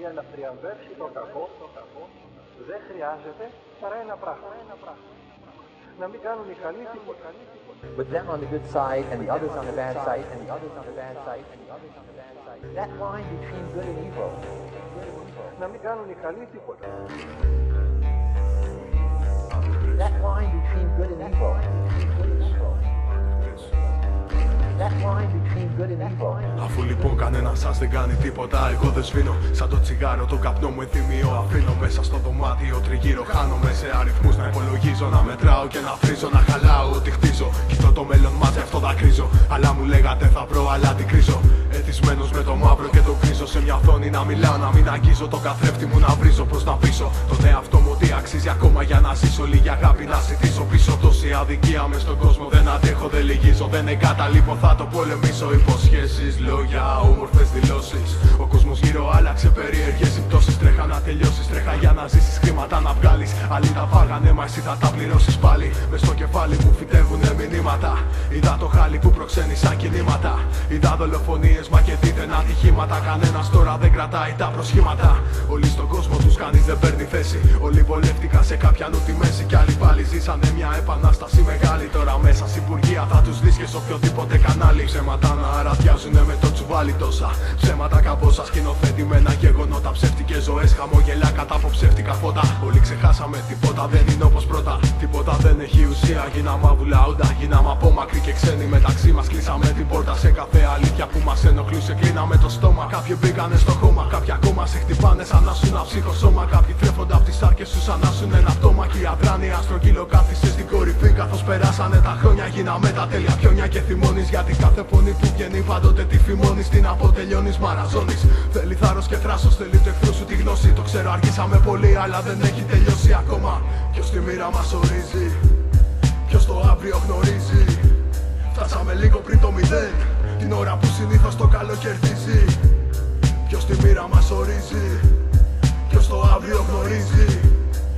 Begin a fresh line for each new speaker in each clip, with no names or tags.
για να θριαμβεύσει το κακό, δεν χρειάζεται παρά ένα πράγμα. Να μην κάνουν οι καλοί τίποτα.
with them on the good side and the others on the bad side and the others on the bad side and the others on the bad side. That line between good and evil.
Να μην κάνουν οι καλοί τίποτα.
That line between good and evil.
Αφού λοιπόν κανένα σας δεν κάνει τίποτα, εγώ δεν σβήνω. Σαν το τσιγάρο, το καπνό μου ενθυμίο. Αφήνω μέσα στο δωμάτιο τριγύρω. Χάνομαι σε αριθμούς να υπολογίζω. Να μετράω και να φρίζω. Να χαλάω ό,τι χτίζω. Κοιτώ το μέλλον μάτια, αυτό δακρύζω. Αλλά μου λέγατε θα βρω, αλλά την κρίζω. Εθισμένος με το μαύρο και το κρίζω. Σε μια οθόνη να μιλάω, να μην αγγίζω. Το καθρέφτη μου να βρίζω προς να πίσω. Τον εαυτό μου τι αξίζει ακόμα για να ζήσω. Λίγη αγάπη να ζητήσω πίσω. Τόση αδικία μες στον κόσμο δεν αντέχω, δεν λυγίζω. Δεν εγκαταλείπω, θα το πολεμήσω. Υποσχέσεις, λόγια, όμορφες δηλώσεις. Ο κόσμος γύρω άλλαξε περίεργε συμπτώσει. Τρέχα να τελειώσεις, τρέχα για να ζήσεις. Χρήματα να βγάλεις. Άλλοι τα φάγανε, μα εσύ θα τα πληρώσεις πάλι. Μες στο κεφάλι μου φυτεύουνε μηνύματα. Είδα το χάλι που προξένει σαν κινήματα. Είδα δολοφονίες, μα και δίθεν ατυχήματα. Κανένας τώρα δεν κρατάει τα προσχήματα. Όλοι στον κόσμο τους κανείς δεν παίρνει θέση. Όλοι βολεύτηκαν σε κάποια νου τη μέση. Κι άλλοι πάλι ζήσανε μια επανάσταση οποιοδήποτε κανάλι. Ψέματα να αραδιάζουνε με το τσουβάλι τόσα. Ψέματα καμπόσα σκηνοθετημένα γεγονότα. Ψεύτικες ζωές, χαμογελά κατά από ψεύτικα φώτα. Όλοι ξεχάσαμε τίποτα δεν είναι όπως πρώτα. Τίποτα δεν έχει ουσία. Γίναμε αβουλά όντα. Γίναμε απόμακροι και ξένοι μεταξύ μας. Κλείσαμε την πόρτα σε κάθε αλήθεια που μας ενοχλούσε. Κλείναμε το στόμα. Κάποιοι μπήκανε στο χώμα. Κάποιοι ακόμα σε χτυπάνε σαν να σου ένα ψυχοσώμα. Κάποιοι τρέφονται από τις άρκε σου σαν να σου ένα πτώμα. Και η αδράνεια αστρογγύλο κάθισε στην κορυφή. Καθώς περάσανε τα χρόνια γίναμε τα τέλεια πιόνια και θυμώνεις. Γιατί κάθε φωνή που βγαίνει πάντοτε τη φημώνεις. Την αποτελειώνεις μαραζώνει. Θέλει θάρρος και θράσος, θέλει το εχθρό σου τη γνώση. Το ξέρω, αργήσαμε πολύ, αλλά δεν έχει τελειώσει ακόμα. Ποιος τη μοίρα μας ορίζει, ποιος το αύριο γνωρίζει. Φτάσαμε λίγο πριν το μηδέν, την ώρα που συνήθως το καλό κερδίζει. Ποιος τη μοίρα μας ορίζει, ποιος το αύριο γνωρίζει.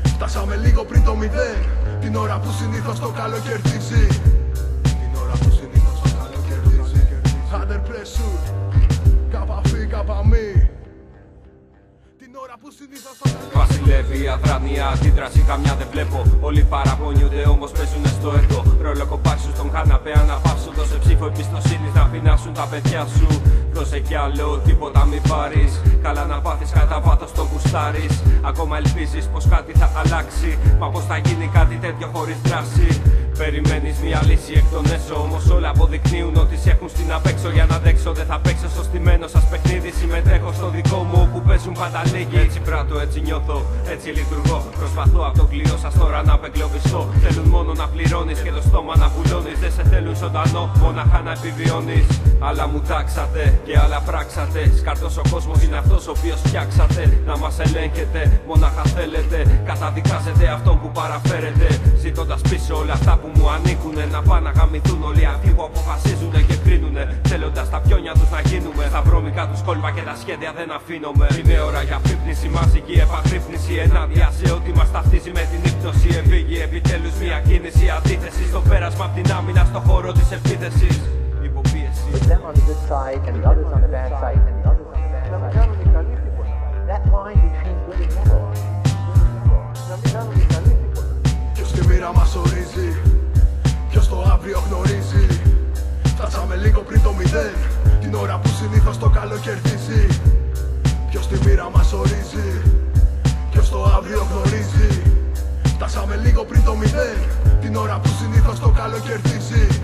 Φτάσαμε λίγο πριν το μηδέν, την ώρα που συνήθως το καλό κερδίζει.
Βασιλεύει η αδράνεια, αντίδραση καμιά δεν βλέπω. Όλοι παραπονιούνται όμως παίζουν στο έργο. Ρόλο κομπάξου στον καναπέ αναπαύσου. Δώσε ψήφο εμπιστοσύνης να πεινάσουν τα παιδιά σου. Δώσε κι άλλο, τίποτα μην πάρεις. Καλά να πάθεις κατά βάθος το γουστάρι. Ακόμα ελπίζεις πως κάτι θα αλλάξει. Μα πώ θα γίνει κάτι τέτοιο χωρίς δράση. Περιμένεις μια λύση εκ των έσω. Όμως όλα αποδεικνύουν ότι σε έχουν στην απέξω. Για να αντέξω δεν θα παίξω στο στημένο σας παιχνίδι. Συμμετέχω στο δικό μου όπου παίζουν πάντα λίγοι. Έτσι πράττω, έτσι νιώθω, έτσι λειτουργώ. Προσπαθώ από το κλειό σας τώρα να απεγκλωβιστώ. Θέλουν μόνο να πληρώνεις και το στόμα να βουλώνει. Δεν σε θέλουν ζωντανό, μοναχά να επιβιώνεις. Αλλά μου τάξατε και άλλα πράξατε. Σκαρτός ο κόσμος είναι αυτός ο οποίος φτιάξατε. Να μας ελέγχετε, μονάχα θέλετε. Καταδικάζετε αυτόν που παραφέρετε. Ζητώντα πίσω όλα αυτά που μου ανήκουνε. Να πάνε να γαμηθούν όλοι αυτοί που αποφασίζουν και κρίνουνε. Θέλοντας τα πιόνια τους να γίνουμε. Τα βρώμικα τους κόλπα και τα σχέδια δεν αφήνομαι. Είναι ώρα για αφύπνιση, μαζική επαγρύπνηση. Ενάντια σε ό,τι μας ταυτίζει με την ύπνωση. Επίγει επιτέλους μια κίνηση αντίθεση. Στο πέρασμα από την άμυνα στο χώρο της επίθεση. Υποπίεση.
With them on
λίγο πριν το μηδέν. Την ώρα που συνήθως το καλό κερδίζει Ποιος τη μοίρα μας ορίζει. Ποιος το αύριο γνωρίζει. Φτάσαμε λίγο πριν το μηδέν. Την ώρα που συνήθως το καλό κερδίζει